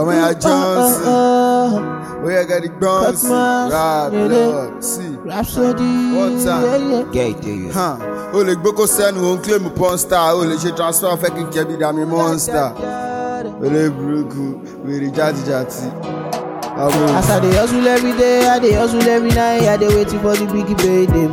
ọmọ ya uh, johnson oye gadi gbọ́nsì rap lord see Rhapsody. One time. Yeah, yeah. Get it. hàn o lè gbókò sẹ́nu òun claim porn star o lè ṣe transfer fẹ́ kí n kẹ́ bí dami monster olè burúkú wèrè játijàti. ọmọ As I dey hustle every day, I dey hustle every night, I dey waiting for the big payday.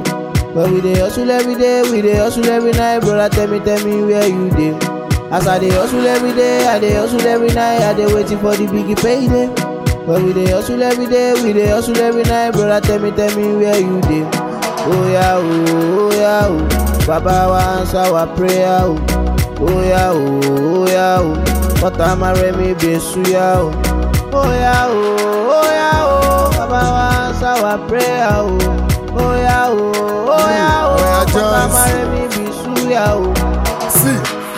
But we dey hustle every day, we dey hustle every night, brother tell me, tell me where you dey. As I dey hustle every day, I dey hustle every night, I dey waiting for the big payday. But we dey hustle every day, we dey hustle every night, brother tell me, tell me where you dey. Oh yeah, oh, oh yeah, oh, Baba wa answer our prayer, oh. Oh yeah, oh, oh yeah, oh, but I'm a remi besuya, oh. Oh yeah, oh, oh yeah, oh, Baba wa answer our prayer, oh. Oh yeah, oh, oh yeah, Oh, yeah, oh, but I'm a Johnson. remi besuya, oh.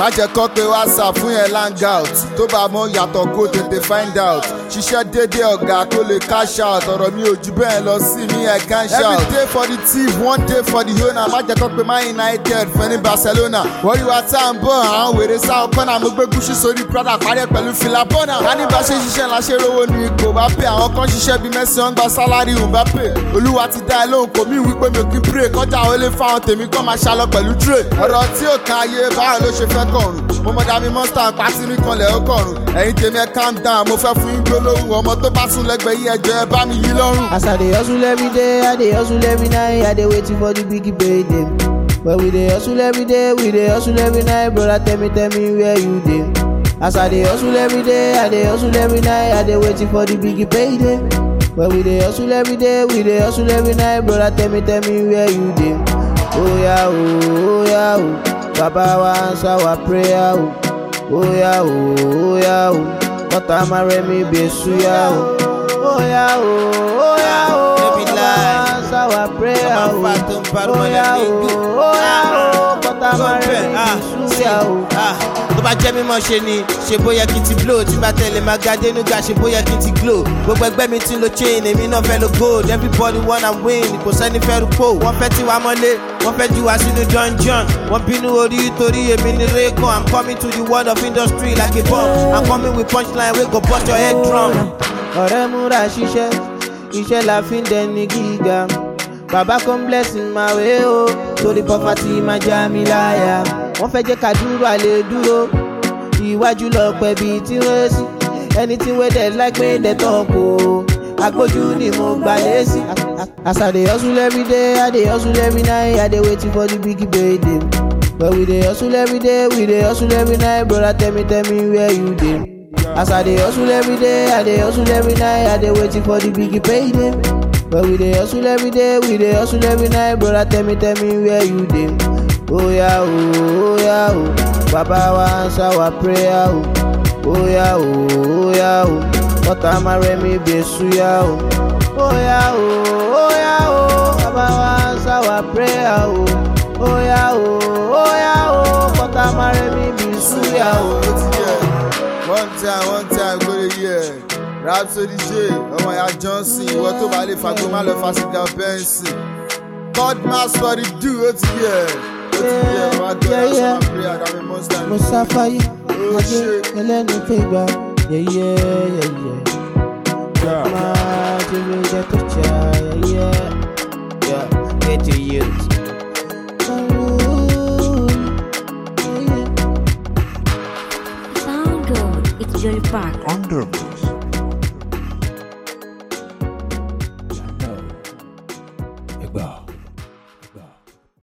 Má jẹ́ kọ́ pé whatsapp fún yẹn lang out. Tó bá mọ yàtọ̀ kó tètè find out ṣiṣẹ́ déédéé ọ̀gá kó lè cash out. Ọ̀rọ̀ mi ò jù bẹ́ẹ̀ lọ sí mi ẹ̀ can shout. every day for the thief one day for the owner. Má jẹ́ kọ́ pé man united fẹ́ ní barcelona. Wọ́n wa tá à ń bọ̀ àwọn wèrè sáà kọ́nà mo gbé gúúsù sórí prada parí ẹ̀ pẹ̀lú fìlà bọ́nà. ká ní bá ṣe ṣiṣẹ́ la ṣe rówó ní ipò bá pè àwọn kan ṣiṣẹ́ bíi mẹ́sì wọn gba sálárì ò bá pè olúwa ti dá ẹ lóhùn kò mí wípé mi ò kí pray. Kọjá ó lè fáwọn tèmi kọ́ máa ṣálọ pẹ̀lú tray. ọ̀rọ̀ tí ò kan ayé báwo ló ṣe fẹ́ kọ̀rùn mo mọ̀ dàbí monster pàtí mi kanlẹ̀ ó kọ̀rùn ẹ̀yin tèmi ẹ̀ calm down mo fẹ́ fún yín gbólóhùn ọmọ tó bá sùn lẹ́gbẹ̀ẹ́ yín ẹjọ́ ẹ bá mi yí lọ́rùn. As I dey hustle every day, I dey hustle every night, I waiting for the big payday. But we dey hustle every day, we dey hustle every night, brother tell me, tell me where you dey. As I dey hustle every day, I dey hustle every night, I waiting for the big payday. But we dey hustle every day, we dey hustle every night, brother tell me, tell me where you dey. Oh yeah, oh, oh yeah, oh, Baba wa answer our prayer, oh. Oh yeah, oh, yeah, oh, but I'm a remi besuya, oh. Oh yeah, oh, oh yeah, oh, Baby Baba lie. wa answer our prayer, Baba oh. fat and bad Oh man, yeah, let me oh, do. Oh yeah, oh, but I'm a Compare, ah, remi see, besuya, oh. tó bá jẹ́ mímọ́ ṣe ni ṣe bóyá kí n ti blow tí bá tẹ̀lé máa ga dénúgà ṣe bóyá kí n ti glow. Gbogbo ẹgbẹ́ mi ti lo chain èmi náà fẹ́ lo gold. Everybody wanna win kò sẹ́ni fẹ́ rú pò. Wọ́n fẹ́ wàá mọ́lé wọ́n fẹ́ ju wá sínú dungeon. Wọ́n bínú orí torí èmi ní rẹ́kọ̀ i'm coming to the world of industry like a bomb. I'm coming with punchline wey go burst your head drum. ọ̀rẹ́ múra ṣiṣẹ́ iṣẹ́ la fi ń dẹni gíga. Bàbá kan blessing máa wé o torí poverty máa já mi láyà wọ́n fẹ́ jẹ́ ká dúró àlè dúró ìwájú lọ pẹ́ bíi tí wọ́n sí ẹni tí wọ́n dẹ̀ láìpẹ́ dẹ̀ tán kò agbójú ni mo gbà lé sí. as i dey hustle every day i dey hustle every night i dey waiting for the big payday but we dey hustle every day we dey hustle every night brother tell me tell me where you dey. As I dey hustle every day, I dey hustle every night, I dey waiting for the big payday. But we dey hustle every day, we dey hustle every night, brother tell me, tell me where you dey oya o oya o bàbá wa answer our prayer o oya o oya o ọ̀tá má rẹ̀mí bẹ̀sù ya o oya o oya o bàbá wa answer our prayer o oya o oya o ọ̀tá má rẹ̀mí bẹ̀sù ya o. one time one time go dey hear rapsody j ọmọ ya johnson ìwọ tó bá lè fagbó má lọ fásigbà bẹ́ǹsì godmas for the do ó ti yẹ. Ó ti yẹ wá gbé Yeah, yeah. ọsàn prayer dàbí monster mo sáfáyé Oh, ajé shit. ẹlẹ́nu pégbà yẹyẹ yẹyẹ máa jẹ́wé jẹ́ tó jà yẹyẹ. Yeah, get your youth. Sound good. It's Jolly Park. Undermix.